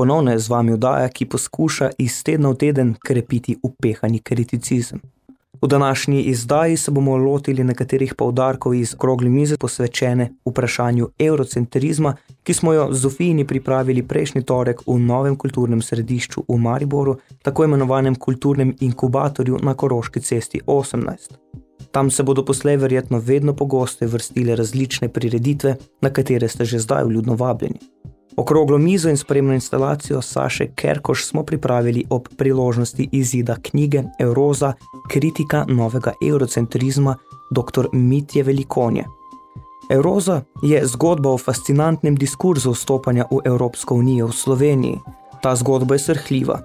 Ponovno je z vami oddaja, ki poskuša iz tedna v teden krepiti upehani kriticizem. V današnji izdaji se bomo lotili nekaterih poudarkov iz krogli mize posvečene vprašanju eurocentrizma, ki smo jo Zofijini pripravili prejšnji torek v novem kulturnem središču v Mariboru, tako imenovanem kulturnem inkubatorju na Koroški cesti 18. Tam se bodo poslej verjetno vedno pogoste vrstile različne prireditve, na katere ste že zdaj vljudno vabljeni. Okroglo mizo in spremno instalacijo Saše Kerkoš smo pripravili ob priložnosti izida knjige Euroza Kritika novega eurocentrizma dr. Mitje Velikonje. Euroza je zgodba o fascinantnem diskurzu vstopanja v Evropsko unijo v Sloveniji. Ta zgodba je srhljiva.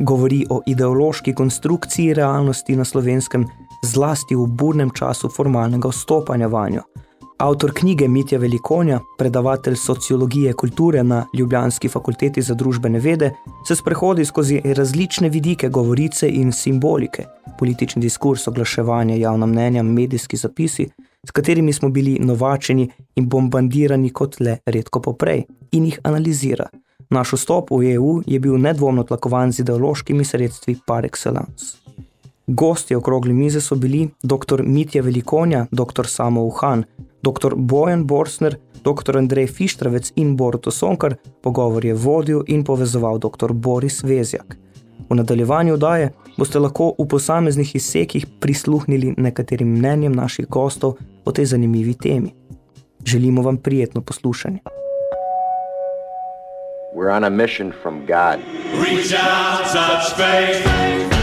Govori o ideološki konstrukciji realnosti na slovenskem, zlasti v burnem času formalnega vstopanja vanjo – Avtor knjige Mitja Velikonja, predavatelj sociologije kulture na Ljubljanski fakulteti za družbene vede, se sprehodi skozi različne vidike govorice in simbolike, politični diskurs, oglaševanje, javna mnenja, medijski zapisi, s katerimi smo bili novačeni in bombardirani kot le redko poprej, in jih analizira. Naš vstop v EU je bil nedvomno tlakovan z ideološkimi sredstvi par excellence. Gosti okrogli mize so bili dr. Mitja Velikonja, dr. Samo Uhan, dr. Bojan Borsner, dr. Andrej Fištravec in Boruto Sonkar, pogovor je vodil in povezoval dr. Boris Vezjak. V nadaljevanju daje boste lahko v posameznih izsekih prisluhnili nekaterim mnenjem naših gostov o tej zanimivi temi. Želimo vam prijetno poslušanje. We're on a mission from God. Reach out, touch faith.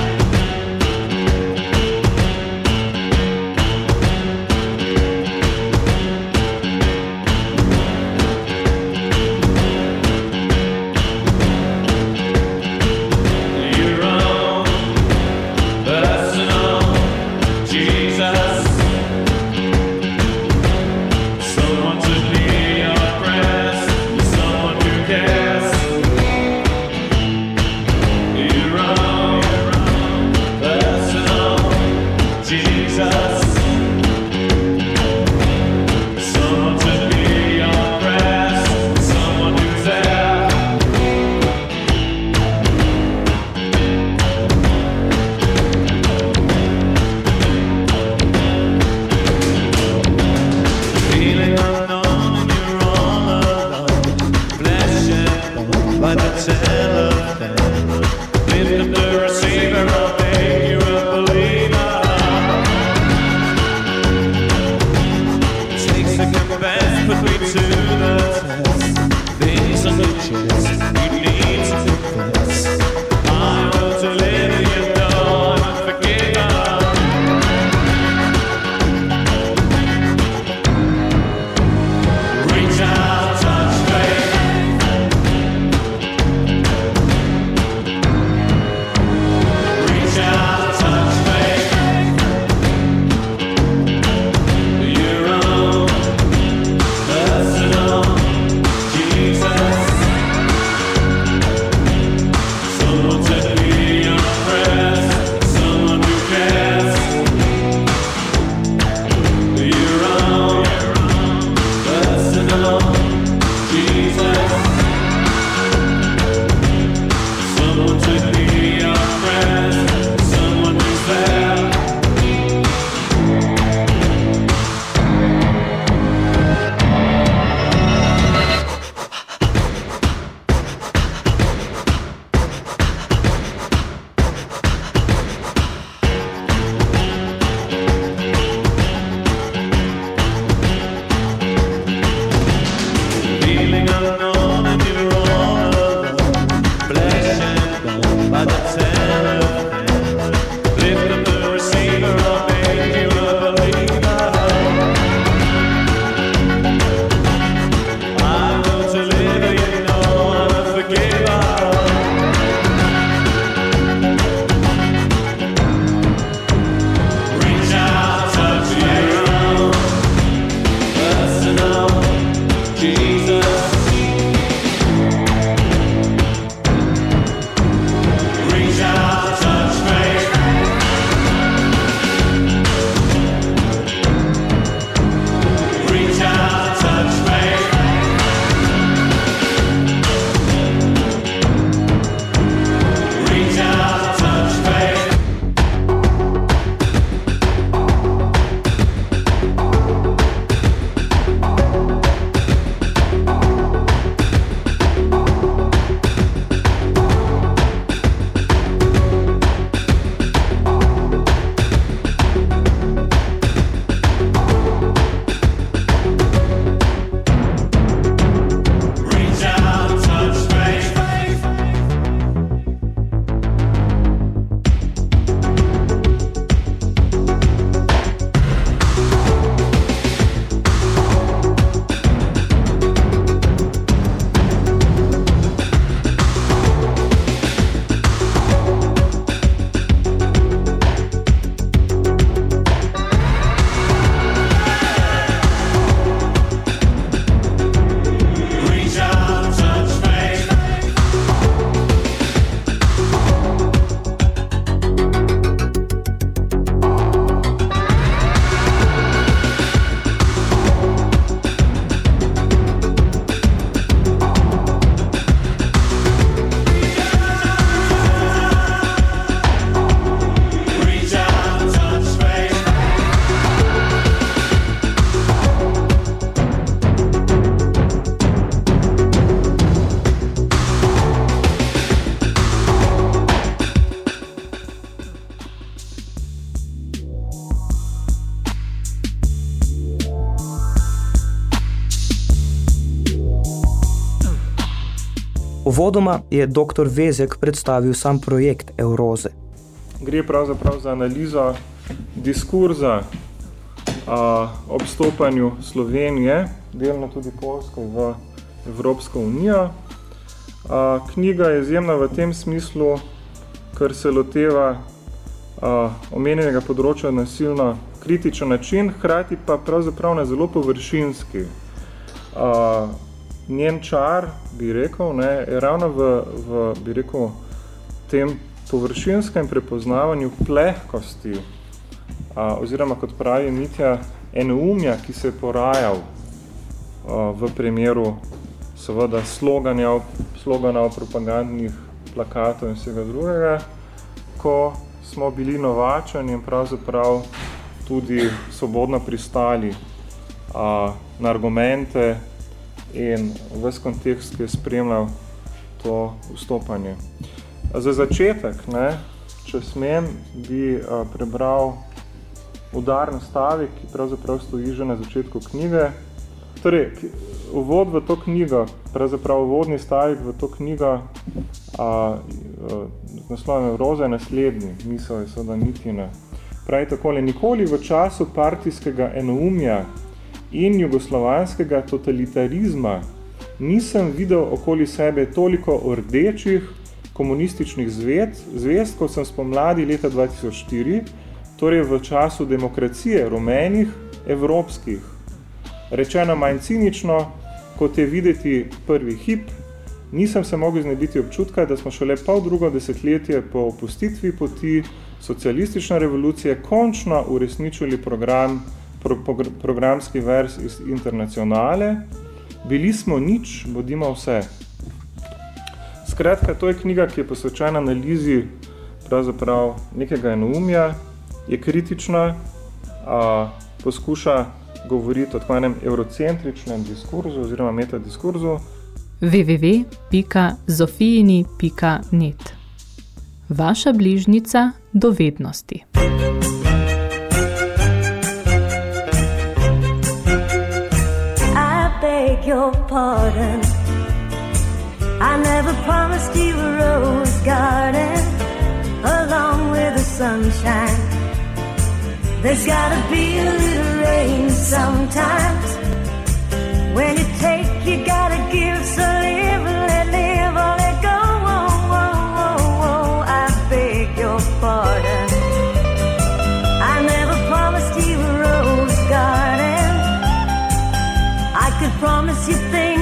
Uvodoma je dr. Vezek predstavil sam projekt Euroze. Gre pravzaprav za analizo diskurza a, ob stopanju Slovenije, delno tudi Polsko v Evropsko unijo. A, knjiga je izjemna v tem smislu, ker se loteva a, omenjenega področja nasilno kritičen način, hkrati pa pravzaprav na zelo površinski. A, njen čar, bi rekel, ne, je ravno v, v bi rekel, tem površinskem prepoznavanju plehkosti, a, oziroma kot pravi Mitja, enoumja, ki se je porajal a, v primeru seveda sloganja, slogana propagandnih plakatov in vsega drugega, ko smo bili novačani in pravzaprav tudi svobodno pristali a, na argumente in ves kontekst, ki je spremljal to vstopanje. Za začetek, ne, če smem, bi a, prebral udarni stavek, ki pravzaprav stoji že na začetku knjige. Torej, uvod v to knjigo, pravzaprav uvodni stavek v to knjigo, a, a, z naslovem Roza je naslednji, misel je seveda Nitina. Pravi takole, nikoli v času partijskega enoumja in jugoslovanskega totalitarizma nisem videl okoli sebe toliko rdečih komunističnih zved, zvest, kot sem spomladi leta 2004, torej v času demokracije rumenih evropskih. Rečeno manj cinično, kot je videti prvi hip, nisem se mogel znebiti občutka, da smo šele pol drugo desetletje po opustitvi poti socialistične revolucije končno uresničili program, pro, pro, programski vers iz internacionale. Bili smo nič, bodimo vse. Skratka, to je knjiga, ki je posvečena analizi pravzaprav nekega enoumja, je kritična, a, poskuša govoriti o tvanem eurocentričnem diskurzu oziroma metadiskurzu. www.zofijini.net Vaša bližnica dovednosti. I your pardon. I never promised you a rose garden along with the sunshine. There's gotta be a little rain sometimes. When you take, you gotta give. So live, promise you things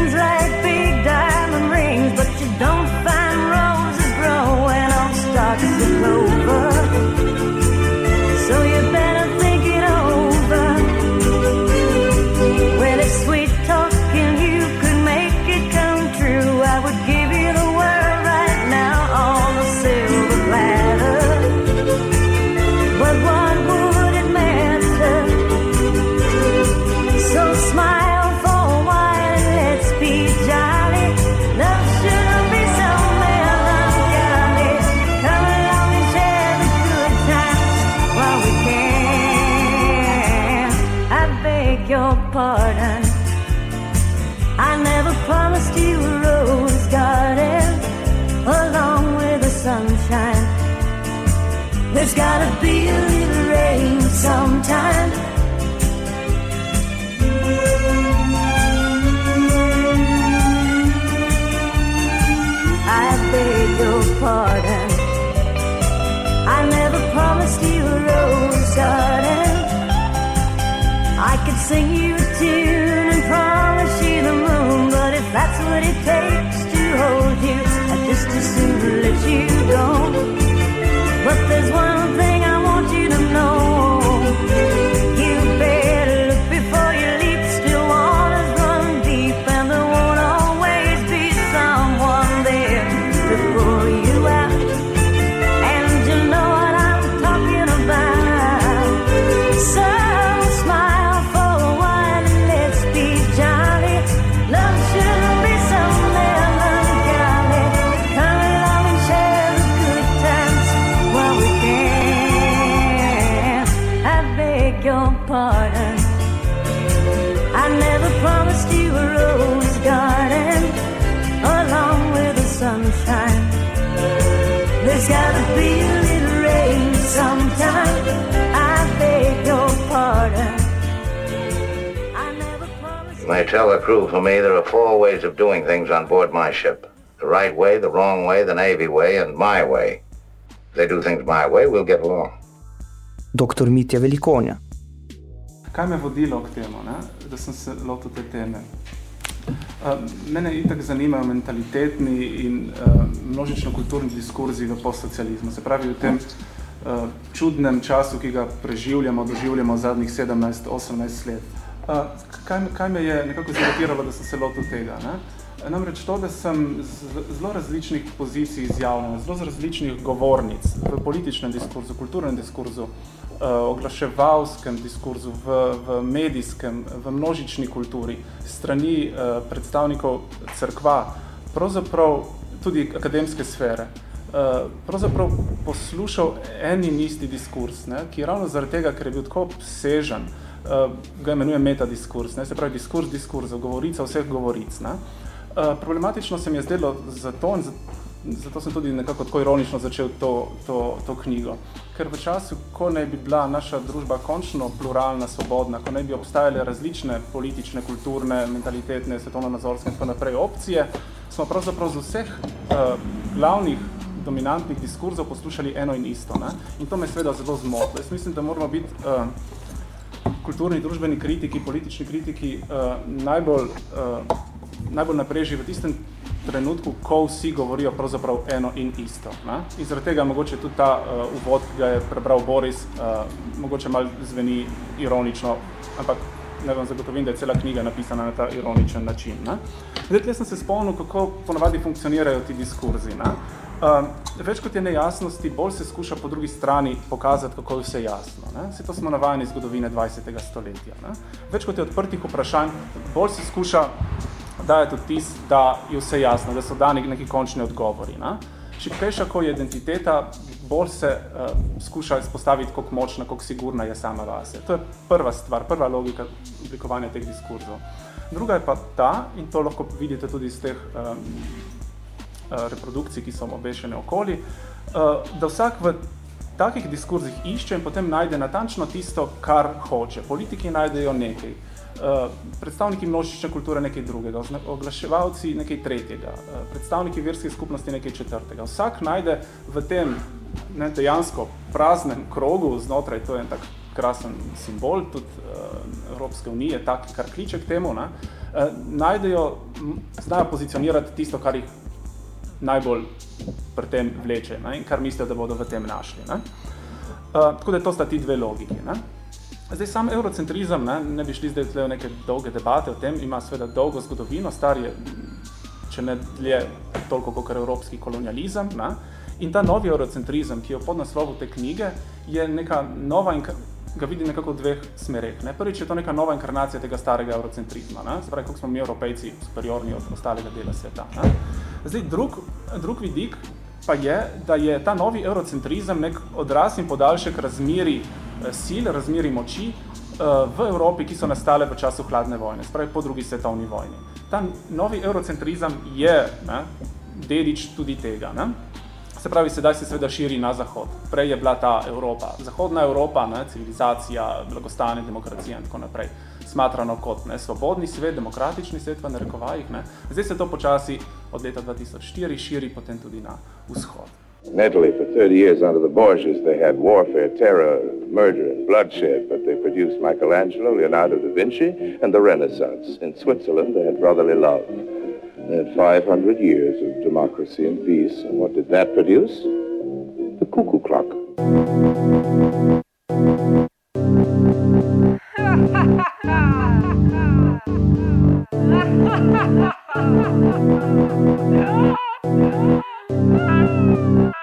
sing you a tune and promise you the moon, but if that's what it takes to hold you, I'd just as soon let you go. But there's one may tell the crew for me there are four ways of doing things on board my ship. The right way, the wrong way, the Navy way, and my way. If they do things my way, we'll get along. Dr. Mitja Velikonja. Kaj me je vodilo k temu, ne? da sem se lotil te teme? Uh, mene itak zanimajo mentalitetni in uh, množično-kulturni diskurzi v postsocializmu. Se pravi, v tem uh, čudnem času, ki ga preživljamo, doživljamo zadnjih 17-18 let. Kaj, kaj me je nekako ziritiralo, da sem se lotil tega? Ne? Namreč to, da sem z zelo različnih pozicij izjavljen, zelo z različnih govornic v političnem diskurzu, kulturnem diskurzu, uh, oglaševalskem diskurzu, v, v medijskem, v množični kulturi, strani uh, predstavnikov crkva, pravzaprav tudi akademske sfere, uh, pravzaprav poslušal en in isti diskurs, ne, ki ravno zaradi tega, ker je bil tako obsežen, uh, ga imenuje metadiskurs, ne, se pravi diskurs diskurzov, govorica vseh govoric. Ne. Uh, problematično se mi je zdelo zato, in zato sem tudi nekako tako ironično začel to, to, to knjigo. Ker v času, ko naj bi bila naša družba končno pluralna, svobodna, ko naj bi obstajale različne politične, kulturne, mentalitetne, svetovno-nazorske in tako naprej opcije, smo pravzaprav z vseh uh, glavnih dominantnih diskurzov poslušali eno in isto. Ne? In to me seveda zelo zmotilo. Jaz mislim, da moramo biti uh, kulturni, družbeni kritiki, politični kritiki uh, najbolj uh, najbolj napreži v tistem trenutku, ko vsi govorijo pravzaprav eno in isto. Ne? In zaradi tega mogoče tudi ta uh, uvod, ki ga je prebral Boris, uh, mogoče malo zveni ironično, ampak ne vam zagotovim, da je cela knjiga napisana na ta ironičen način. Ne? Zdaj, sem se spomnil, kako ponavadi funkcionirajo ti diskurzi. Ne? Uh, več kot je nejasnosti, bolj se skuša po drugi strani pokazati, kako je vse jasno. Ne? Vse to smo navajeni iz zgodovine 20. stoletja. Ne? Več kot je odprtih vprašanj, bolj se skuša daje tudi tis, da je vse jasno, da so dani neki končni odgovori. Ne? Šipkejša, ko je identiteta, bolj se uh, skuša izpostaviti, kako močna, kako sigurna je sama vase. To je prva stvar, prva logika oblikovanja teh diskurzov. Druga je pa ta, in to lahko vidite tudi iz teh um, reprodukcij, ki so obešene okoli, uh, da vsak v takih diskurzih išče in potem najde natančno tisto, kar hoče. Politiki najdejo nekaj, Eh, predstavniki množične kulture nekaj drugega, oglaševalci nekaj tretjega, predstavniki verske skupnosti nekaj četrtega. Vsak najde v tem ne, dejansko praznem krogu znotraj, to je en tak krasen simbol tudi uh, Evropske unije, tak, kar kliče k temu, ne, uh, najdejo, znajo pozicionirati tisto, kar jih najbolj pri tem vleče ne, in kar mislijo, da bodo v tem našli. Uh, tako da to sta ti dve logiki. Ne. Zdaj, sam eurocentrizem, ne, ne bi šli zdaj v neke dolge debate o tem, ima seveda dolgo zgodovino, star je, če ne dlje, toliko kot evropski kolonializem. Ne. In ta novi eurocentrizem, ki je v podnaslovu te knjige, je neka nova in ga vidi nekako v dveh smereh. Ne. Prvič je to neka nova inkarnacija tega starega eurocentrizma, ne. se pravi, kako smo mi evropejci superiorni od ostalega dela sveta. Ne. Zdaj, drug, drug vidik pa je, da je ta novi eurocentrizem nek odraz in podaljšek razmeri sil, razmeri moči eh, v Evropi, ki so nastale v času hladne vojne, spravi po drugi svetovni vojni. Ta novi eurocentrizem je ne, dedič tudi tega. Ne. Se pravi, sedaj se seveda širi na zahod. Prej je bila ta Evropa, zahodna Evropa, ne, civilizacija, blagostane, demokracija in tako naprej, smatrano kot ne, svobodni svet, demokratični svet v narekovajih. Ne. Zdaj se to počasi od leta 2004 širi potem tudi na vzhod. In Italy, for 30 years under the Borgias, they had warfare, terror, murder, and bloodshed, but they produced Michelangelo, Leonardo da Vinci, and the Renaissance. In Switzerland, they had brotherly love. Uh, Had 500 years of democracy and peace, and what did that produce? The cuckoo clock.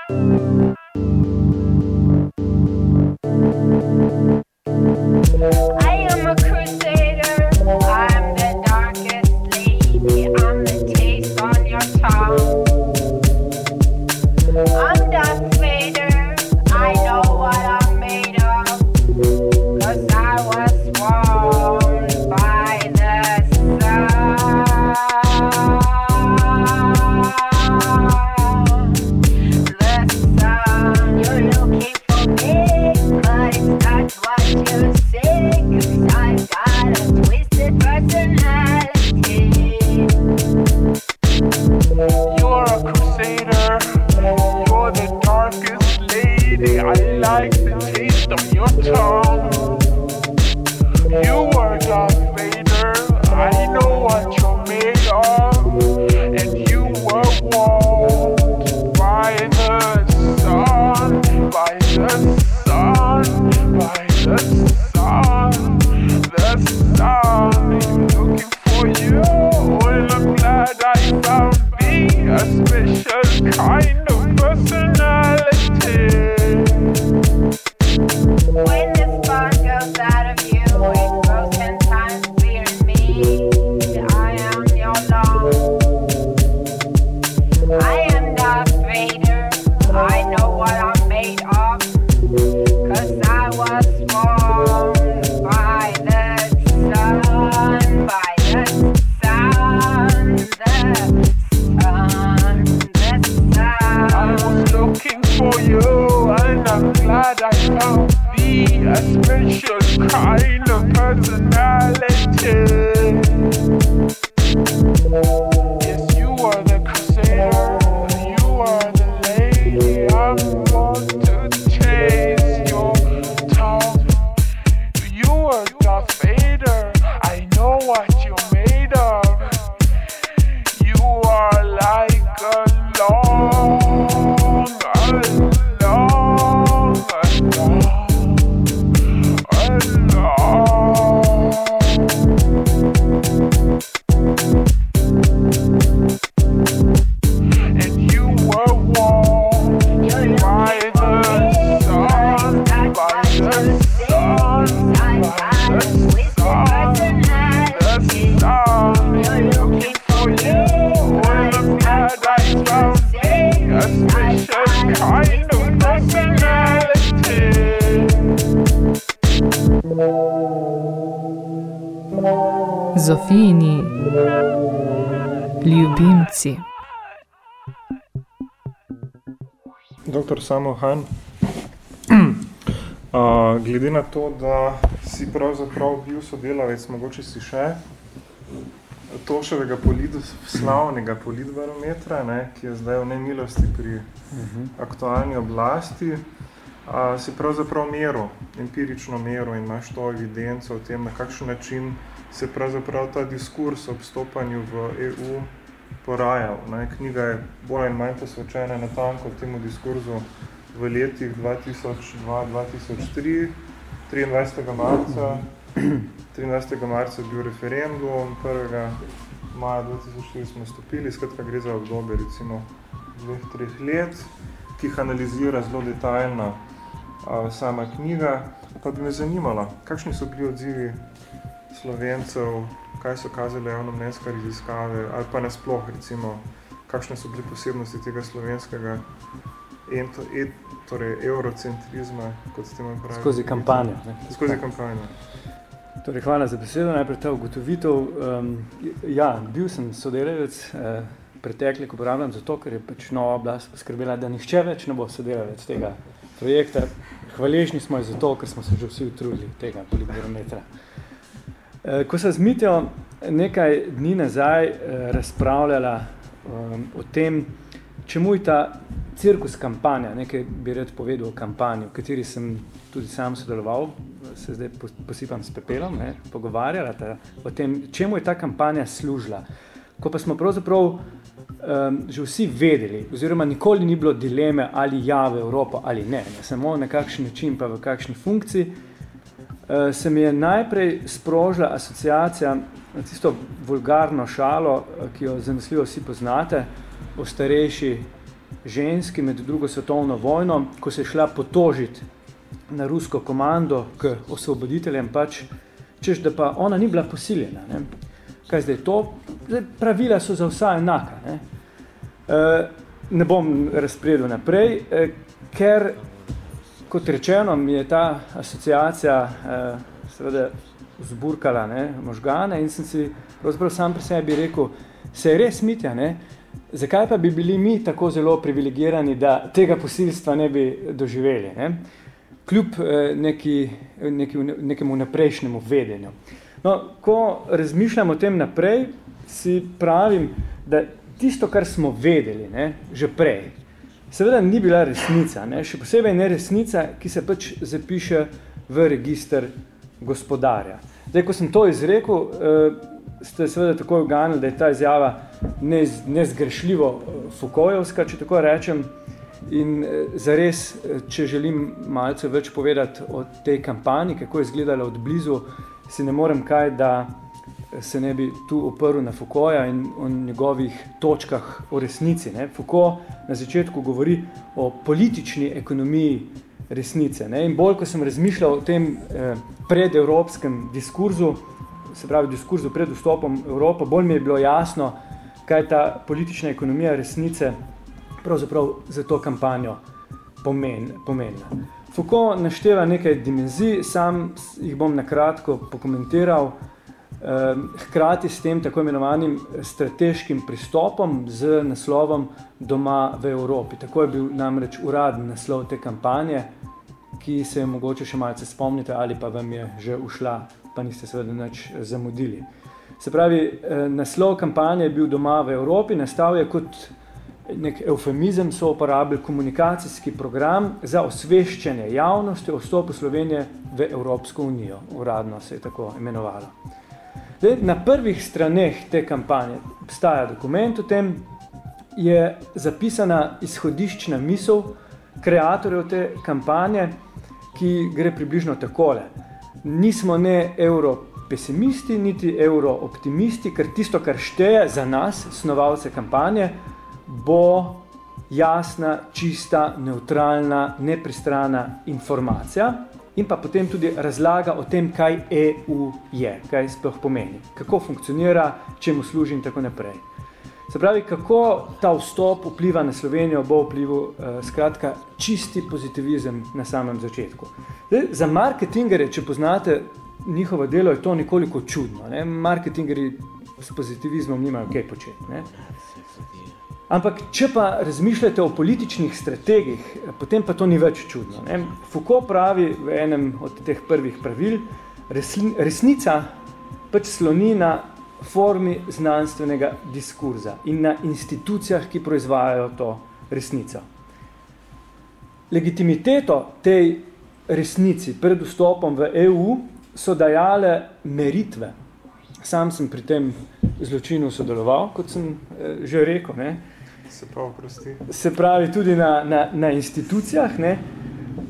personality. Yes, you are the crusader. Zofijini ljubimci. Doktor Samo Han, uh, glede na to, da si pravzaprav bil sodelavec, mogoče si še Toševega polit, slavnega politbarometra, ne, ki je zdaj v nemilosti pri aktualni oblasti, a, si pravzaprav meril, empirično meril in imaš to evidenco o tem, na kakšen način se pravzaprav ta diskurs o vstopanju v EU porajal. Ne. Knjiga je bolj in manj posvečena natanko temu diskurzu v letih 2002-2003, 23. marca 13. marca je bil referendum, 1. maja 2004 smo stopili, skratka gre za obdobje recimo dveh, treh let, ki jih analizira zelo detaljno a, sama knjiga. Pa bi me zanimalo, kakšni so bili odzivi Slovencev, kaj so kazale javnomnenjske raziskave, ali pa nasploh recimo, kakšne so bile posebnosti tega slovenskega ento, et, torej eurocentrizma, kot ste temu pravi. Skozi kampanjo. Ne. Skozi kampanjo. Torej, hvala za besedo, najprej ta ugotovitev. Um, ja, bil sem sodelavec, eh, pretekli, ko uporabljam zato, ker je pač nova oblast poskrbela, da nihče več ne bo sodelavec tega projekta. Hvaležni smo ji zato, ker smo se že vsi utrudili tega politbarometra. Eh, ko sem z Mitjo nekaj dni nazaj eh, razpravljala um, o tem, čemu je ta cirkus kampanja, nekaj bi rad povedal o kampanji, v kateri sem tudi sam sodeloval, se zdaj pos- posipam s pepelom, ne, pogovarjala ta, o tem, čemu je ta kampanja služila. Ko pa smo pravzaprav um, že vsi vedeli, oziroma nikoli ni bilo dileme, ali ja v Evropo ali ne, ne samo na kakšen način, pa v kakšni funkciji, se mi je najprej sprožila asociacija na tisto vulgarno šalo, eh, ki jo zanesljivo vsi poznate, o starejši ženski med drugo svetovno vojno, ko se je šla potožiti na rusko komando k osvoboditeljem, pač, češ da pa ona ni bila posiljena. Ne. Kaj zdaj to? Zdaj, pravila so za vsa enaka. Ne, e, ne bom razpredel naprej, e, ker, kot rečeno, mi je ta asociacija e, seveda zburkala ne, možgane in sem si pravzaprav sam pri sebi rekel, se je res mitja, ne, zakaj pa bi bili mi tako zelo privilegirani, da tega posilstva ne bi doživeli, ne? kljub eh, neki, neki, nekemu naprejšnjemu vedenju. No, ko razmišljam o tem naprej, si pravim, da tisto, kar smo vedeli ne, že prej, seveda ni bila resnica, ne, še posebej ne resnica, ki se pač zapiše v register gospodarja. Zdaj, ko sem to izrekel, eh, ste seveda tako uganili, da je ta izjava nez, nezgrešljivo eh, Foucaultjevska, če tako rečem, in eh, zares, eh, če želim malce več povedati o tej kampanji, kako je izgledala od blizu, si ne morem kaj, da eh, se ne bi tu oprl na Foucaulta in o njegovih točkah o resnici. Ne. Foucault na začetku govori o politični ekonomiji resnice. Ne. In bolj, ko sem razmišljal o tem eh, predevropskem diskurzu, se pravi diskurzu pred vstopom v Evropo, bolj mi je bilo jasno, kaj ta politična ekonomija resnice pravzaprav za to kampanjo pomen, pomenila. Foucault našteva nekaj dimenzij, sam jih bom nakratko pokomentiral, hkrati s tem tako imenovanim strateškim pristopom z naslovom Doma v Evropi. Tako je bil namreč uradni naslov te kampanje, ki se je mogoče še malce spomnite ali pa vam je že ušla, pa niste seveda nič zamudili. Se pravi, eh, naslov kampanje je bil doma v Evropi, nastal je kot nek eufemizem, so uporabili komunikacijski program za osveščanje javnosti o vstopu Slovenije v Evropsko unijo. Uradno se je tako imenovalo. Zdaj, na prvih straneh te kampanje obstaja dokument o tem, je zapisana izhodiščna misel kreatorjev te kampanje, ki gre približno takole. Nismo ne euro pesimisti, niti euro optimisti, ker tisto, kar šteje za nas, snovalce kampanje, bo jasna, čista, neutralna, nepristrana informacija in pa potem tudi razlaga o tem, kaj EU je, kaj sploh pomeni, kako funkcionira, čemu služi in tako naprej. Se pravi, kako ta vstop vpliva na Slovenijo, bo vplival eh, skratka čisti pozitivizem na samem začetku. Zdaj, za marketingere, če poznate njihovo delo, je to nekoliko čudno. Ne? Marketingeri s pozitivizmom nimajo kaj početi. Ne? Ampak, če pa razmišljate o političnih strategih, potem pa to ni več čudno. Ne? Foucault pravi v enem od teh prvih pravil, resni, resnica pač sloni na formi znanstvenega diskurza in na institucijah, ki proizvajajo to resnico. Legitimiteto tej resnici pred vstopom v EU so dajale meritve. Sam sem pri tem zločinu sodeloval, kot sem eh, že rekel, ne? Se pravi, prosti. Se pravi tudi na, na, na institucijah. Ne?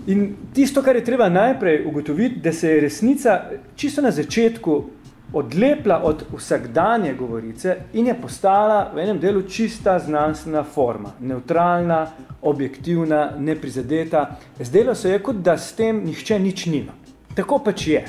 In tisto, kar je treba najprej ugotoviti, da se je resnica čisto na začetku odlepla od vsakdanje govorice in je postala v enem delu čista znanstvena forma, neutralna, objektivna, neprizadeta. Zdelo se je, kot da s tem nihče nič nima. Tako pač je.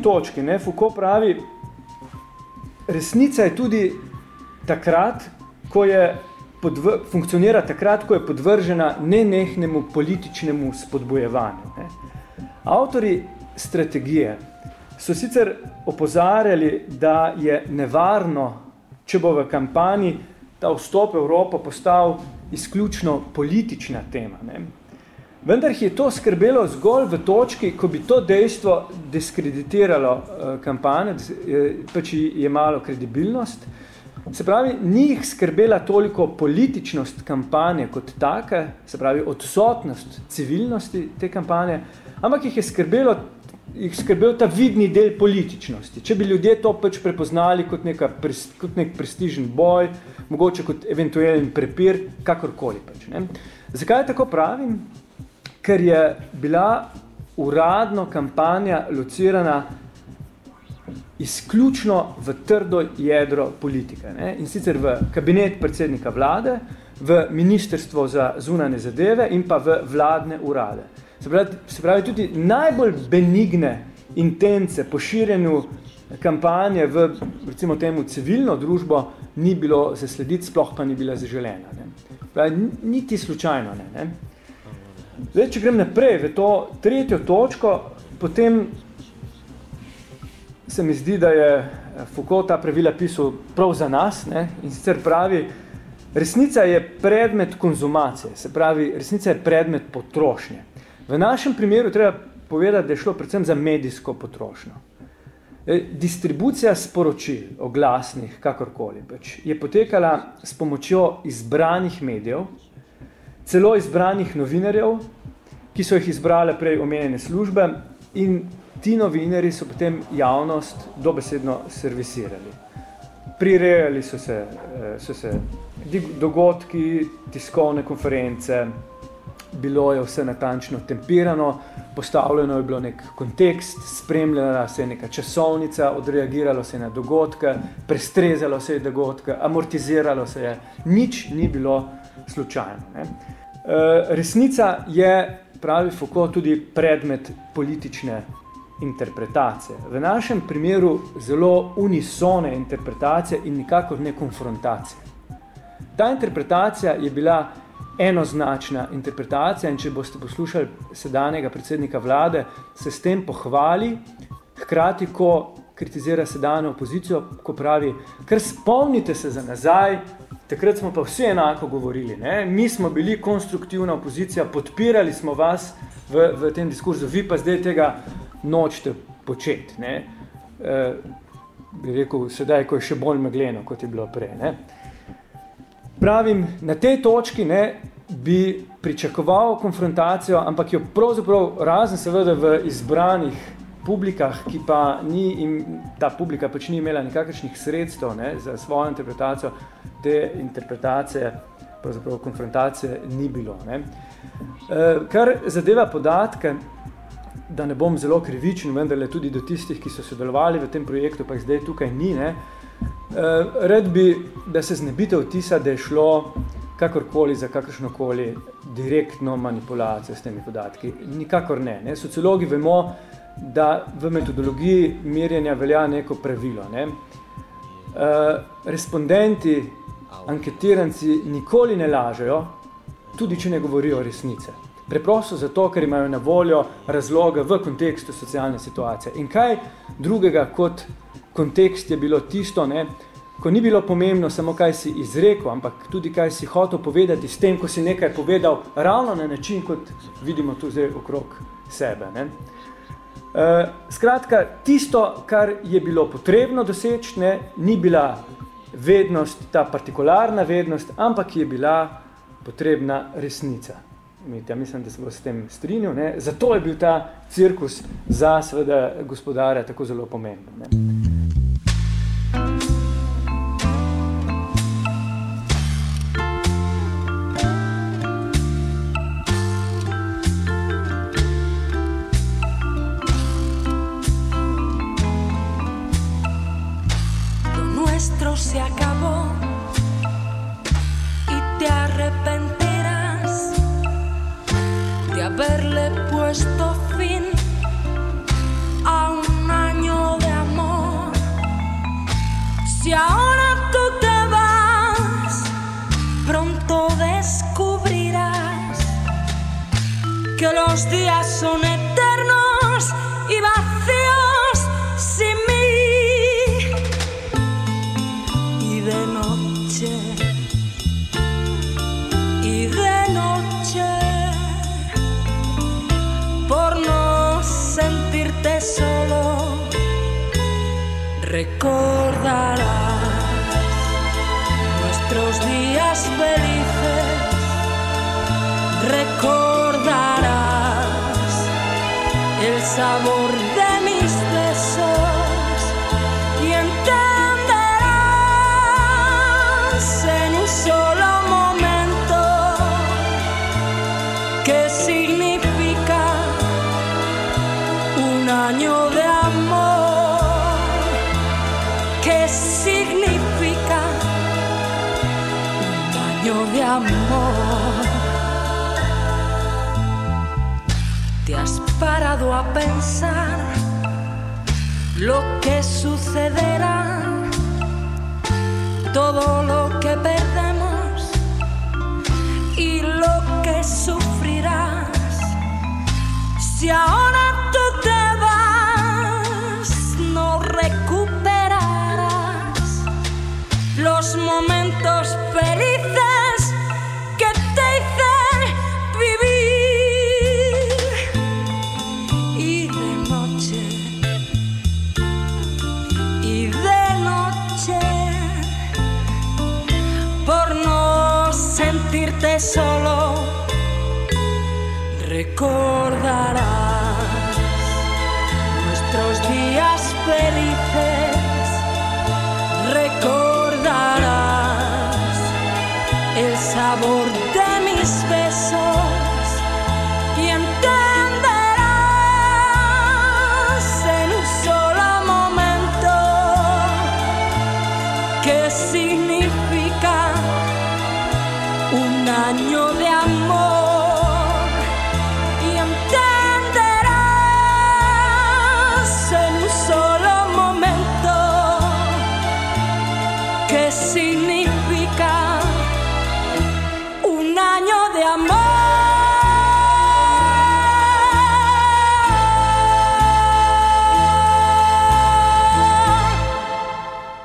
Drugi točki, ne, Foucault pravi, resnica je tudi takrat, ko je podv funkcionira takrat, ko je podvržena nenehnemu političnemu spodbojevanju. Ne. Avtori strategije so sicer opozarjali, da je nevarno, če bo v kampanji ta vstop v Evropo postal izključno politična tema. Ne. Vendar je to skrbelo zgolj v točki, ko bi to dejstvo diskreditiralo uh, kampanjo, pač je malo kredibilnost. Se pravi, ni jih skrbela toliko političnost kampanje kot take, se pravi odsotnost civilnosti te kampanje, ampak jih je skrbelo jih skrbel ta vidni del političnosti. Če bi ljudje to pač prepoznali kot, neka, kot nek prestižen boj, mogoče kot eventualen prepir, kakorkoli pač. Ne. Zakaj tako pravim? Ker je bila uradno kampanja locirana izključno v trdo jedro politike. Ne? In sicer v kabinet predsednika vlade, v ministrstvo za zunanje zadeve in pa v vladne urade. Se pravi, se pravi tudi najbolj benigne intence po širjenju kampanje v, recimo temu, civilno družbo ni bilo zaslediti, sploh pa ni bila zaželena. Ne? Pravi, niti slučajno ne. ne? Zdaj, če grem naprej v to tretjo točko, potem se mi zdi, da je Foucault ta pravila pisal prav za nas ne? in sicer pravi, resnica je predmet konzumacije, se pravi, resnica je predmet potrošnje. V našem primeru treba povedati, da je šlo predvsem za medijsko potrošnjo. Distribucija sporočil, oglasnih, kakorkoli, pač, je potekala s pomočjo izbranih medijev, celo izbranih novinarjev, ki so jih izbrale prej omenjene službe in ti novinari so potem javnost dobesedno servisirali. Prirejali so se, eh, so se dogodki, tiskovne konference, bilo je vse natančno tempirano, postavljeno je bilo nek kontekst, spremljala se je neka časovnica, odreagiralo se je na dogodke, prestrezalo se je dogodke, amortiziralo se je, nič ni bilo slučajno. Ne. Eh, resnica je, pravi Foucault, tudi predmet politične interpretacije. V našem primeru zelo unisone interpretacije in nikakor ne konfrontacije. Ta interpretacija je bila enoznačna interpretacija in če boste poslušali sedanjega predsednika vlade, se s tem pohvali, hkrati, ko kritizira sedanjo opozicijo, ko pravi, ker spomnite se za nazaj, takrat smo pa vsi enako govorili, ne? mi smo bili konstruktivna opozicija, podpirali smo vas v, v tem diskurzu, vi pa zdaj tega nočete početi. Ne? E, bi rekel, sedaj, ko je še bolj megleno, kot je bilo prej. Ne? Pravim, na tej točki ne, bi pričakoval konfrontacijo, ampak jo pravzaprav razen seveda v izbranih publikah, ki pa ni, in ta publika pač ni imela nikakršnih sredstev ne, za svojo interpretacijo, te interpretacije, pravzaprav konfrontacije ni bilo. Ne. E, kar zadeva podatke, da ne bom zelo krivičen, vendar tudi do tistih, ki so sodelovali v tem projektu, pa jih zdaj tukaj ni, ne, e, red bi, da se znebite vtisa, da je šlo kakorkoli za kakršnokoli direktno manipulacijo s temi podatki. Nikakor ne. ne. Sociologi vemo, da v metodologiji merjenja velja neko pravilo. Ne. Uh, respondenti, anketiranci nikoli ne lažejo, tudi če ne govorijo resnice. Preprosto zato, ker imajo na voljo razloga v kontekstu socialne situacije. In kaj drugega kot kontekst je bilo tisto, ne, ko ni bilo pomembno samo, kaj si izrekel, ampak tudi, kaj si hotel povedati s tem, ko si nekaj povedal ravno na način, kot vidimo tu zdaj okrog sebe. Ne. Uh, skratka, tisto, kar je bilo potrebno doseči, ne, ni bila vednost, ta partikularna vednost, ampak je bila potrebna resnica. Ja, mislim, da se bo s tem strinil. Ne. Zato je bil ta cirkus za seveda gospodarja tako zelo pomemben. Ne. Los días son eternos y vacíos sin mí. Y de noche, y de noche, por no sentirte solo, recordarás el sabor de mis besos a pensar lo que sucederá? Todo lo que perdemos y lo que sufrirás. Si ahora que significa un año de amor.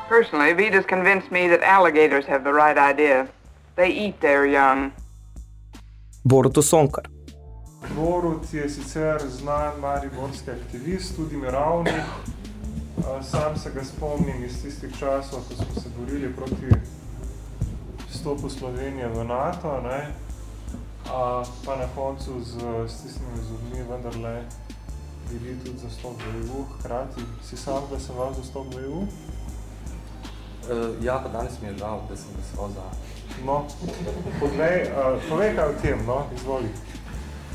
Personally, Vita's convinced me that alligators have the right idea. They eat their young. Boruto Sonkar. Borut je sicer znan mariborski aktivist, tudi mirovnik Sam se ga spomnim iz tistih časov, ko smo se borili proti vstopu Slovenije v NATO, ne? A, pa na koncu z stisnimi zobmi vendarle bili tudi za stop v EU, hkrati. Si sam glasoval za stop v EU? Uh, ja, pa danes mi je žal, da sem glasoval za. No, povej, uh, povej kaj o tem, no, izvoli.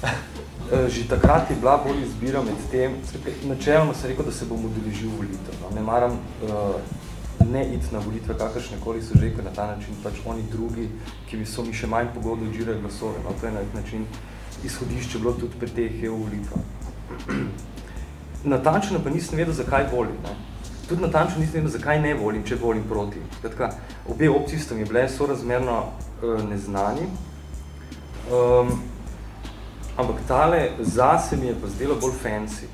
Uh, že takrat je bila bolj izbira med tem, načelno sem rekel, da se bom udeležil volitev. No. Ne maram uh, ne iti na volitve, kakršnekoli so že, ker na ta način pač oni drugi, ki mi so mi še manj pogodo odžirali glasove. No. To je na način izhodišče bilo tudi pri teh EU volitvah. Natančno pa nisem vedel, zakaj volim. Ne. Tudi natančno nisem vedel, zakaj ne volim, če volim proti. Skratka, obe opcije sta mi bile sorazmerno uh, neznani. Um, ampak tale zase mi je pa zdelo bolj fancy.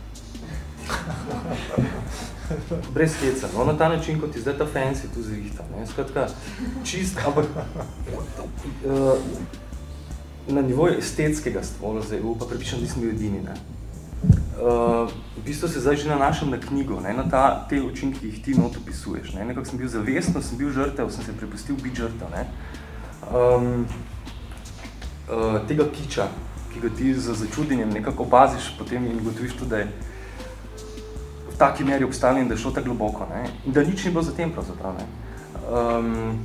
Brez heca, no, na ta način, kot je zdaj ta fancy tu zrihta. Ne? Skratka, čist, ampak uh, na nivoju estetskega stvola za EU, pa prepišem, nisem bil edini. Ne? Uh, v bistvu se zdaj že nanašam na knjigo, ne, na ta, te učinki, ki jih ti not opisuješ. Ne. Nekako sem bil zavestno, sem bil žrtev, sem se prepustil biti žrtev. Ne. Um, uh, tega kiča, ki ga ti z začudenjem nekako opaziš potem in gotoviš tudi, da je v taki meri obstavljen, da je šlo tako globoko. Ne. In da nič ni bilo za tem pravzaprav. Ne. Um,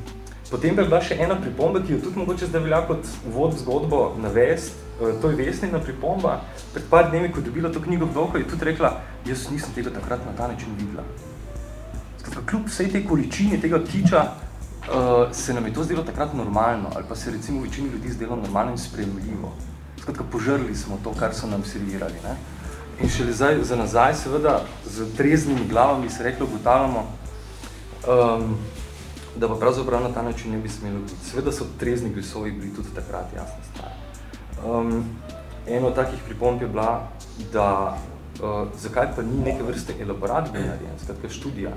potem je bila še ena pripomba, ki jo tudi mogoče zdaj velja kot vod v zgodbo navest, to je vesnina pripomba, pred par dnevi, ko je dobila to knjigo v dolgo, je tudi rekla, jaz nisem tega takrat na ta način videla. Skratka, kljub vsej tej količini tega kiča, uh, se nam je to zdelo takrat normalno, ali pa se recimo večini ljudi zdelo normalno in sprejemljivo. Skratka, požrli smo to, kar so nam servirali. Ne? In šele zdaj, za nazaj, seveda, z treznimi glavami se reklo, ugotavljamo, um, da pa pravzaprav na ta način ne bi smelo biti. Seveda so trezni glasovi bili tudi takrat jasna stvar. Um, eno od takih pripomb je bila, da uh, zakaj pa ni neke vrste elaborat bil narejen, skratka študija,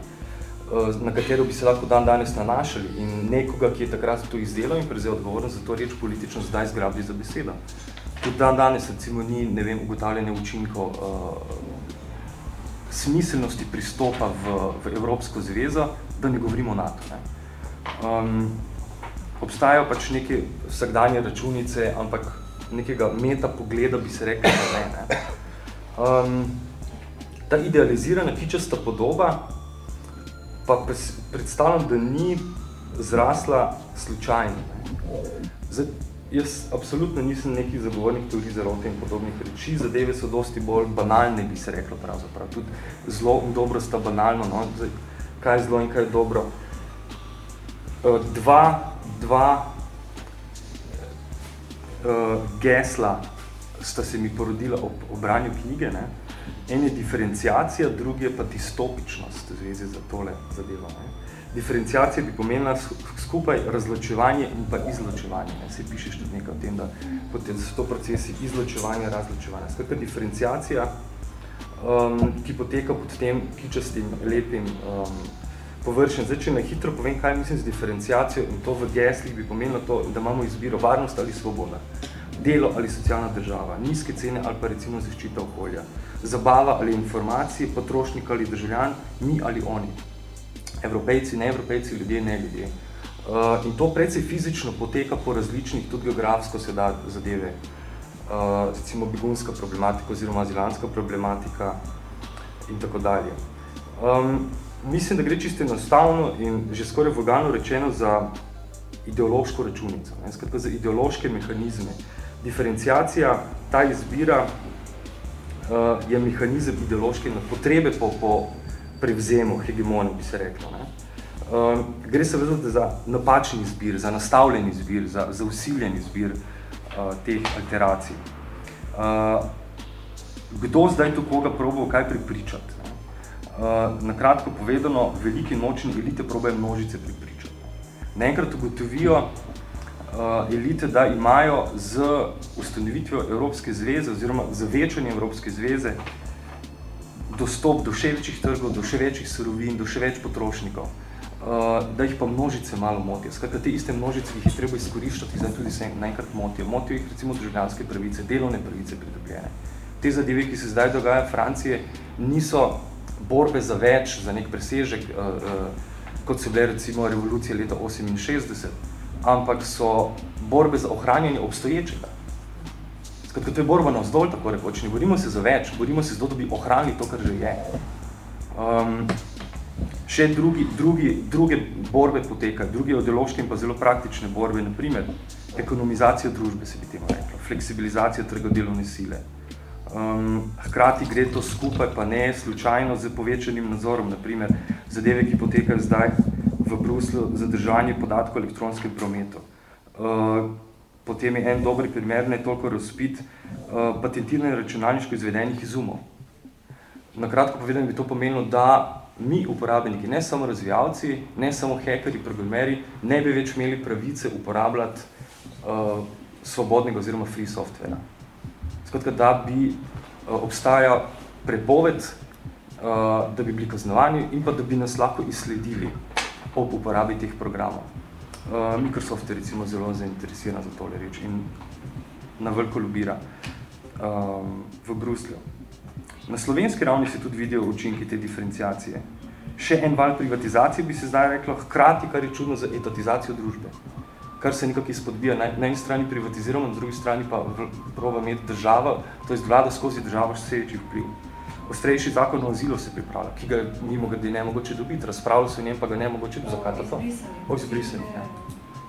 uh, na katero bi se lahko dan danes nanašali in nekoga, ki je takrat to izdelal in prevzel odgovornost za to reč politično zdaj zgrabili za besedo. Tudi dan danes recimo ni, ne vem, ugotavljanje učinkov uh, smiselnosti pristopa v, v Evropsko zvezo, da ne govorimo o NATO. Ne. Um, obstajajo pač neke vsakdanje računice, ampak nekega meta pogleda bi se rekel, da ne. ne. Um, ta idealizirana kičasta podoba pa predstavljam, da ni zrasla slučajno. Ne. Zdaj, jaz absolutno nisem neki zagovornik teorij zarote in podobnih reči, zadeve so dosti bolj banalne, bi se reklo pravzaprav. Tudi zlo in dobro sta banalno, no. Zdaj, kaj je zlo in kaj je dobro. Uh, dva, dva uh, gesla sta se mi porodila ob, ob branju knjige. Ne? En je diferenciacija, drugi je pa distopičnost v zvezi za tole zadevo. Ne? Diferenciacija bi pomenila skupaj razločevanje in pa izločevanje. Ne? Se pišeš tudi nekaj o tem, da potem so to procesi izločevanja, razločevanja. Skratka, diferenciacija, um, ki poteka pod tem kičastim, lepim um, površjem. Zdaj, če na hitro povem, kaj mislim z diferenciacijo in to v geslih bi pomenilo to, da imamo izbiro varnost ali svoboda, delo ali socialna država, nizke cene ali pa recimo zaščita okolja, zabava ali informacije, potrošnik ali državljan, mi ali oni, evropejci, ne evropejci, ljudje, ne ljudje. Uh, in to predvsej fizično poteka po različnih, tudi geografsko se da zadeve, uh, recimo begunska problematika oziroma azilanska problematika in tako dalje. Um, mislim, da gre čisto enostavno in že skoraj vulgarno rečeno za ideološko računico, ne? skratka za ideološke mehanizme. Diferenciacija, ta izbira uh, je mehanizem ideološke potrebe po, po prevzemu, hegemonu, bi se reklo. Ne? Uh, gre se vezati za napačni izbir, za nastavljen izbir, za, za usiljen izbir uh, teh alteracij. Uh, kdo zdaj to koga probal kaj pripričati? Uh, na kratko povedano, velike nočne elite probajo množice pripričati. Naenkrat ugotovijo uh, elite, da imajo z ustanovitvijo Evropske zveze oziroma z večanjem Evropske zveze dostop do še večjih trgov, do še večjih surovin, do še več potrošnikov. uh, da jih pa množice malo motijo. Skratka, te iste množice, ki jih je treba izkoriščati, zdaj tudi se naenkrat motijo. Motijo jih recimo državljanske pravice, delovne pravice pridobljene. Te zadeve, ki se zdaj dogaja v Francije, niso borbe za več, za nek presežek, uh, uh, kot so bile recimo revolucije leta 68, ampak so borbe za ohranjanje obstoječega. Skratka, to je borba na vzdolj, tako rekoč. Ne borimo se za več, borimo se zato, da bi ohranili to, kar že je. Um, še drugi, drugi, druge borbe potekajo, druge ideološke in pa zelo praktične borbe, naprimer ekonomizacija družbe, se bi temu rekla, fleksibilizacija trga delovne sile. Um, hkrati gre to skupaj, pa ne slučajno z povečanim nadzorom, naprimer zadeve, ki potekajo zdaj v Bruslu za držanje podatkov elektronskem prometu. Uh, potem je en dober primer, ne toliko razpit, uh, patentiranje računalniško izvedenih izumov. Na kratko povedano bi to pomenilo, da mi uporabniki, ne samo razvijalci, ne samo hekeri, programeri, ne bi več imeli pravice uporabljati uh, svobodnega oziroma free softvera. Skratka, da bi uh, obstaja prepoved, uh, da bi bili kaznovani in pa da bi nas lahko izsledili ob uporabi teh programov. Uh, Microsoft je recimo zelo zainteresiran za tole reč in na veliko lobira um, v Bruslju. Na slovenski ravni se tudi vidijo učinki te diferenciacije. Še en val privatizacije bi se zdaj reklo, hkrati, kar je čudno za etatizacijo družbe. Kar se nekako izpodbija, na, na eni strani privatiziramo, na drugi strani pa proba imeti država, to je vlada skozi državo še večji vpliv. Ostrejši zakon o azilu se pripravlja, ki ga mimo grede ne mogoče dobiti, razpravljal se v njem, pa ga ne mogoče dobiti. Zakaj to? O izbrisanih, ja.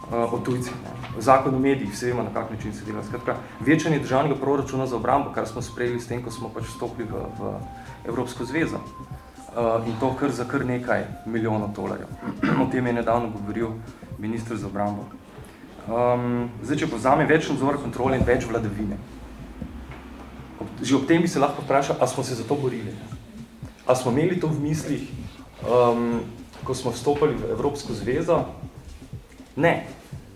Uh, o tujcih. Ne. Zakon o medijih, vse vemo, na kak način se dela. Skratka, večanje državnega proračuna za obrambo, kar smo sprejeli s tem, ko smo pač vstopili v, v Evropsko zvezo. Uh, in to kar za kar nekaj milijonov dolarjev. o tem je nedavno govoril ministr za obrambo. Um, zdaj, če povzame več nadzora kontrole in več vladavine. Že ob tem bi se lahko vprašal, a smo se za to borili. A smo imeli to v mislih, um, ko smo vstopali v Evropsko zvezo? Ne.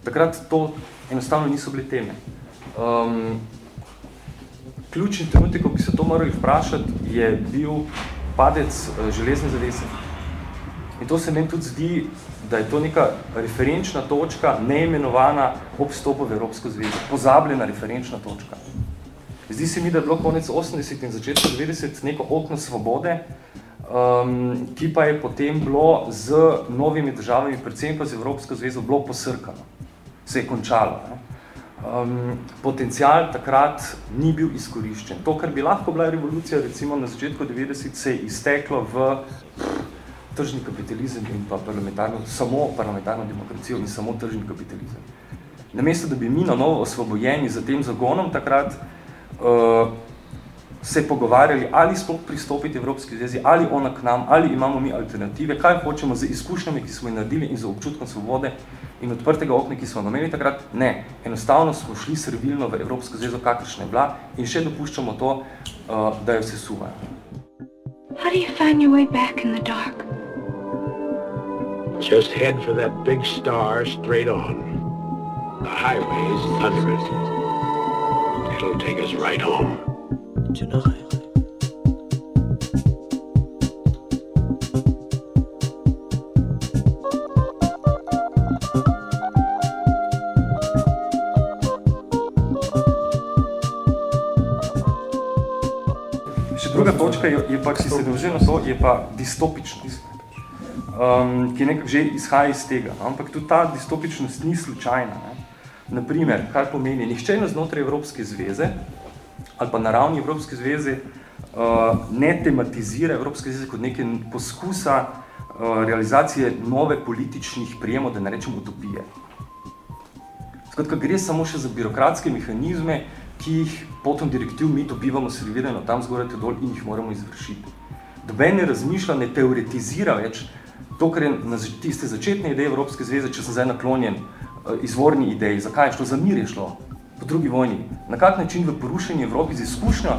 Takrat to enostavno niso bile teme. Um, ključni trenutek, ko bi se to morali vprašati, je bil padec uh, železne zavese. In to se meni tudi zdi, da je to neka referenčna točka, neimenovana ob vstopu v Evropsko zvezo. Pozabljena referenčna točka. Zdi se mi, da je bilo konec 80 in začetku 90 neko okno svobode, um, ki pa je potem bilo z novimi državami, predvsem pa z Evropsko zvezo, bilo posrkano. Se je končalo. Ne? Um, potencial takrat ni bil izkoriščen. To, kar bi lahko bila revolucija, recimo na začetku 90 se je izteklo v tržni kapitalizem in pa parlamentarno, samo parlamentarno demokracijo in samo tržni kapitalizem. Namesto, da bi mi na novo osvobojeni za tem zagonom takrat uh, se pogovarjali, ali sploh pristopiti Evropski zvezi, ali ona k nam, ali imamo mi alternative, kaj hočemo z izkušnjami, ki smo jih naredili in z občutkom svobode in odprtega okna, ki smo nameli takrat. Ne, enostavno smo šli servilno v Evropsko zvezo, kakršna je bila in še dopuščamo to, uh, da jo se suvajo. How do you find your way back in the dark? Just head for that big star straight on. The highway is thunderous. It'll take us right home. Tonight. Druga točka je, je pa, ki se dolže na to, je pa distopičnost, um, ki nekako že izhaja iz tega. No? Ampak tudi ta distopičnost ni slučajna. Ne? Naprimer, kaj pomeni, nihče na znotraj Evropske zveze ali pa na ravni Evropske zveze uh, ne tematizira Evropske zveze kot neke poskusa uh, realizacije nove političnih prijemov, da ne rečem utopije. Skratka, gre samo še za birokratske mehanizme, ki jih potom direktiv mi dobivamo servirano tam zgoraj dol in jih moramo izvršiti. Doben ne razmišlja, ne teoretizira več to, kar je na tiste začetne ideje Evropske zveze, če sem zdaj naklonjen uh, izvorni ideji. Zakaj je šlo? Za mir je šlo po drugi vojni. Na kak način v porušenju Evropi z izkušnjo,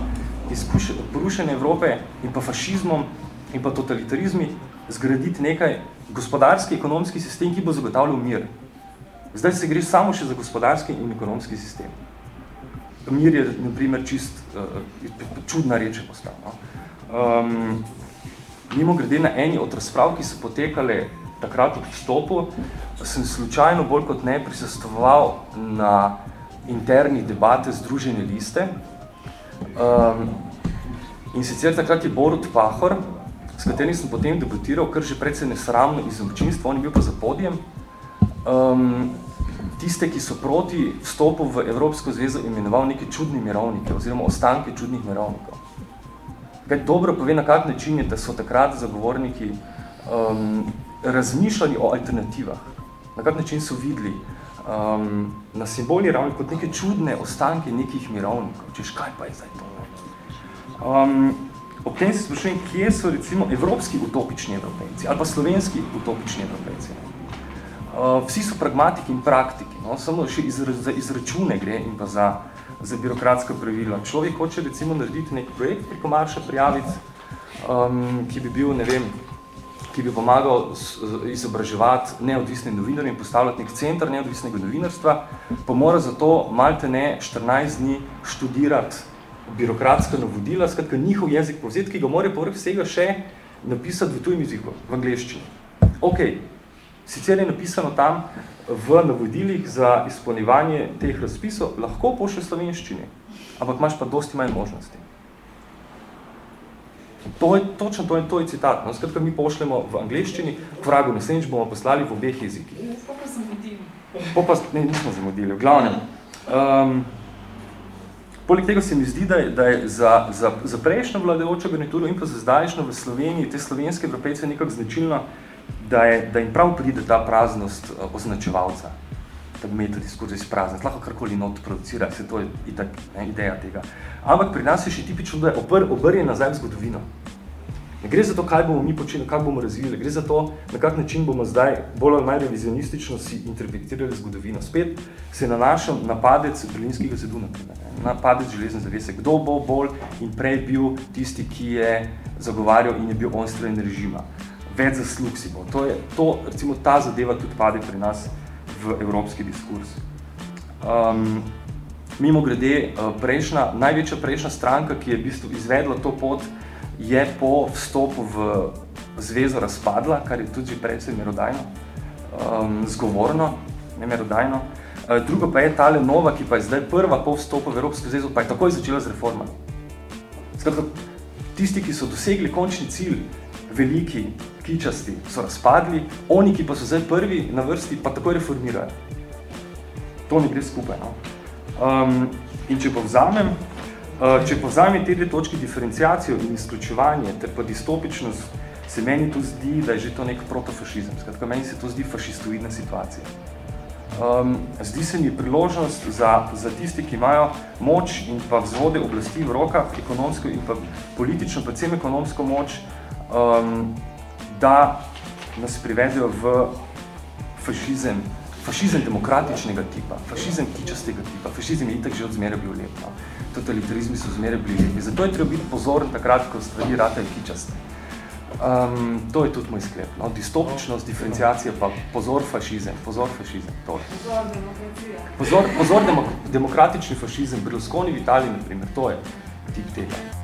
izkušnjo porušenje Evrope in pa fašizmom in pa totalitarizmi zgraditi nekaj gospodarski, ekonomski sistem, ki bo zagotavljal mir. Zdaj se gre samo še za gospodarski in ekonomski sistem. Mir je, na primer, čist uh, čudna reče postal. No? Um, mimo grede na eni od razprav, ki so potekale takrat ob vstopu, sem slučajno bolj kot ne prisostoval na internih debate Združene liste. Um, in sicer takrat je Borut Pahor, s katerim sem potem debatiral, kar že predvsej nesramno iz občinstva, on je bil pa za podijem, um, tiste, ki so proti vstopu v Evropsko zvezo imenoval neke čudne mirovnike oziroma ostanke čudnih mirovnikov. Kaj dobro pove, na kak način je, da so takrat zagovorniki um, razmišljali o alternativah, na kak način so videli um, na simbolni ravni kot neke čudne ostanke nekih mirovnikov, češ kaj pa je zdaj to? Um, ob tem se sprašujem, kje so recimo evropski utopični evropejci ali pa slovenski utopični evropejci. Uh, vsi so pragmatiki in praktiki, no? samo še izra, za izračune gre in pa za, za birokratska pravila. Človek hoče recimo narediti nek projekt preko Marša prijaviti, um, ki bi bil, ne vem, ki bi pomagal izobraževati neodvisne novinarje in postavljati nek center neodvisnega novinarstva, pa mora zato malte ne 14 dni študirati birokratska navodila, skratka njihov jezik povzeti, ki ga mora povrh vsega še napisati v tujem jeziku, v angleščini. Ok, sicer je napisano tam v navodilih za izpolnjevanje teh razpisov, lahko pošle slovenščini, ampak imaš pa dosti manj možnosti. To je, točno to je, to je citat. No, skratka, mi pošljemo v angleščini, k vragu naslednjič bomo poslali v obeh jezikih. Po pa zamudili. Po pa, ne, nismo zamudili, v glavnem. Um, Poleg tega se mi zdi, da je, da je za, za, za prejšnjo vladajočo garnituro in pa za zdajšnjo v Sloveniji te slovenske evropejce nekako značilno, da, je, da jim prav pride ta praznost uh, označevalca, ta metod diskurza iz praznost, lahko karkoli not producira, se to je itak, ne, ideja tega. Ampak pri nas je še tipično, da je obr, obrje nazaj v zgodovino. Ne gre za to, kaj bomo mi počeli, kaj bomo razvili, gre za to, na kak način bomo zdaj bolj ali manj revizionistično si interpretirali zgodovino. Spet se nanašam na padec Berlinskega zidu, na padec železne zavese. Kdo bo bolj in prej bil tisti, ki je zagovarjal in je bil onstran režima. Več zaslug si bo. To je, to, recimo, ta zadeva tudi pade pri nas v evropski diskurs. Um, mimo grede, prejšnja, največja prejšnja stranka, ki je v bistvu izvedla to pot, je po vstopu v zvezo razpadla, kar je tudi predvsej merodajno, um, zgovorno, ne merodajno. Uh, drugo pa je tale nova, ki pa je zdaj prva po vstopu v Evropsko zvezo, pa je takoj začela z reformami. Skratka, tisti, ki so dosegli končni cilj, veliki, kičasti, so razpadli, oni, ki pa so zdaj prvi na vrsti, pa takoj reformirajo. To ne gre skupaj. No? Um, in če povzamem, Eh, če povzamem te dve točki diferenciacijo in izključevanje ter pa distopičnost, se meni to zdi, da je že to nek protofašizem. Skratka, meni se to zdi fašistoidna situacija. Um, zdi se mi priložnost za, za tisti, ki imajo moč in pa vzvode oblasti v rokah, ekonomsko in pa politično, predvsem ekonomsko moč, um, da nas privedejo v fašizem, fašizem demokratičnega tipa, fašizem kičastega tipa, fašizem je itak že od zmeraj bil lep. No totalitarizmi so zmeraj bili lepi. Zato je treba biti pozoren takrat, ko stvari ratajo kičaste. Um, to je tudi moj sklep. No? Distopičnost, diferenciacija, pa pozor fašizem, pozor fašizem. To je. Pozor demokracija. Pozor, pozor demok demokratični fašizem, Berlusconi v Italiji, na primer, to je tip tega.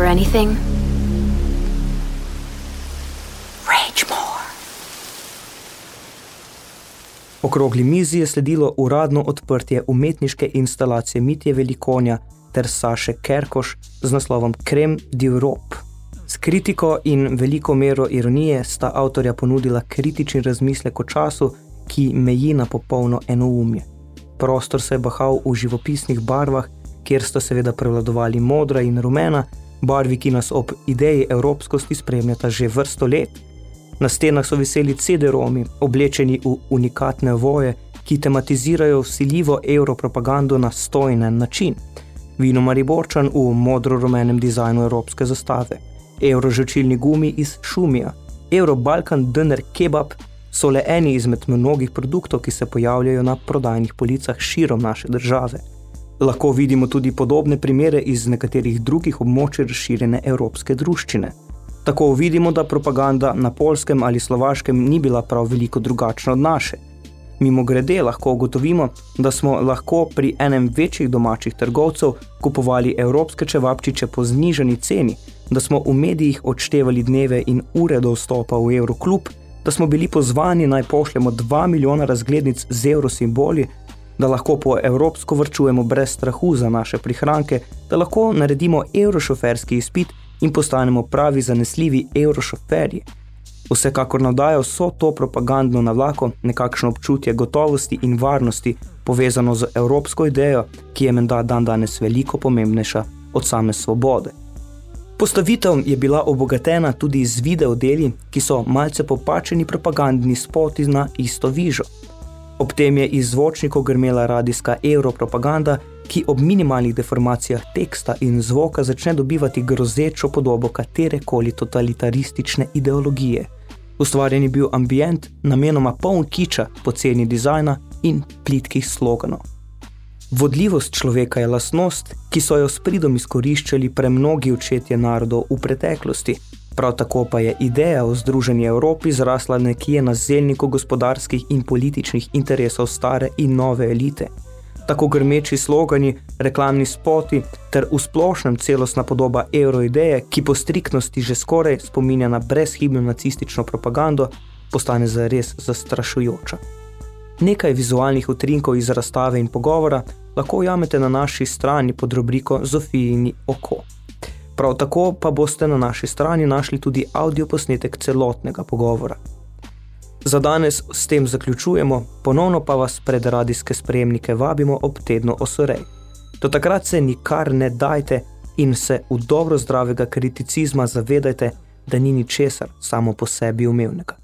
For anything? Rage more. Okrogli mizi je sledilo uradno odprtje umetniške instalacije Mitje Velikonja ter Saše Kerkoš z naslovom Krem d'Europe. S kritiko in veliko mero ironije sta avtorja ponudila kritični razmislek o času, ki meji na popolno enoumje. Prostor se je bahal v živopisnih barvah, kjer sta seveda prevladovali modra in rumena, barvi, ki nas ob ideji evropskosti spremljata že vrsto let. Na stenah so veseli CD-romi, oblečeni v unikatne voje, ki tematizirajo vsiljivo evropropagando na stojnen način. Vino Mariborčan v modro-rumenem dizajnu evropske zastave, evrožočilni gumi iz Šumija, Euro-Balkan Döner Kebab so le eni izmed mnogih produktov, ki se pojavljajo na prodajnih policah širom naše države. Lahko vidimo tudi podobne primere iz nekaterih drugih območij razširjene evropske druščine. Tako vidimo, da propaganda na polskem ali slovaškem ni bila prav veliko drugačna od naše. Mimo grede lahko ugotovimo, da smo lahko pri enem večjih domačih trgovcev kupovali evropske čevapčiče po znižani ceni, da smo v medijih odštevali dneve in ure do vstopa v Euroklub, da smo bili pozvani naj pošljemo 2 milijona razglednic z evrosimboli, da lahko po evropsko vrčujemo brez strahu za naše prihranke, da lahko naredimo evrošoferski izpit in postanemo pravi zanesljivi evrošoferji. Vsekakor navdaja vso to propagandno navlako nekakšno občutje gotovosti in varnosti povezano z evropsko idejo, ki je menda dan danes veliko pomembnejša od same svobode. Postavitev je bila obogatena tudi z videodeli, ki so malce popačeni propagandni spoti na isto vižo. Ob tem je iz zvočnikov grmela radijska evropropaganda, ki ob minimalnih deformacijah teksta in zvoka začne dobivati grozečo podobo katerekoli totalitaristične ideologije. Ustvarjen je bil ambient, namenoma poln kiča, poceni dizajna in plitkih sloganov. Vodljivost človeka je lasnost, ki so jo s pridom izkoriščali premnogi očetje narodov v preteklosti. Prav tako pa je ideja o združeni Evropi zrasla nekje na zelniku gospodarskih in političnih interesov stare in nove elite. Tako grmeči slogani, reklamni spoti ter v splošnem celostna podoba euroideje, ki po striktnosti že skoraj spominja na brezhibno nacistično propagando, postane zares zastrašujoča. Nekaj vizualnih utrinkov iz razstave in pogovora lahko ujamete na naši strani pod rubriko Zofijini oko. Prav tako pa boste na naši strani našli tudi audioposnetek celotnega pogovora. Za danes s tem zaključujemo, ponovno pa vas pred radijske sprejemnike vabimo ob tednu osorej. Do takrat se nikar ne dajte in se v dobro zdravega kriticizma zavedajte, da ni ničesar samo po sebi umevnega.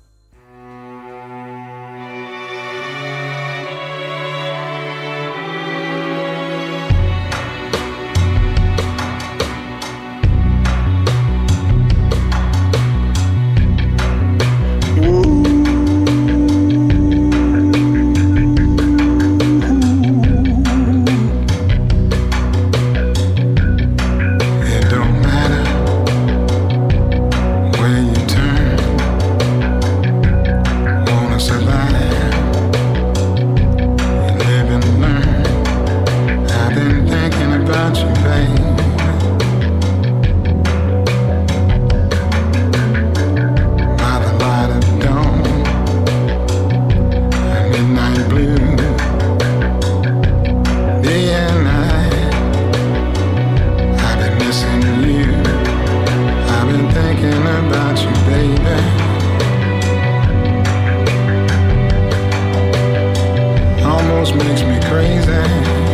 Almost makes me crazy.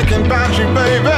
second battery, baby.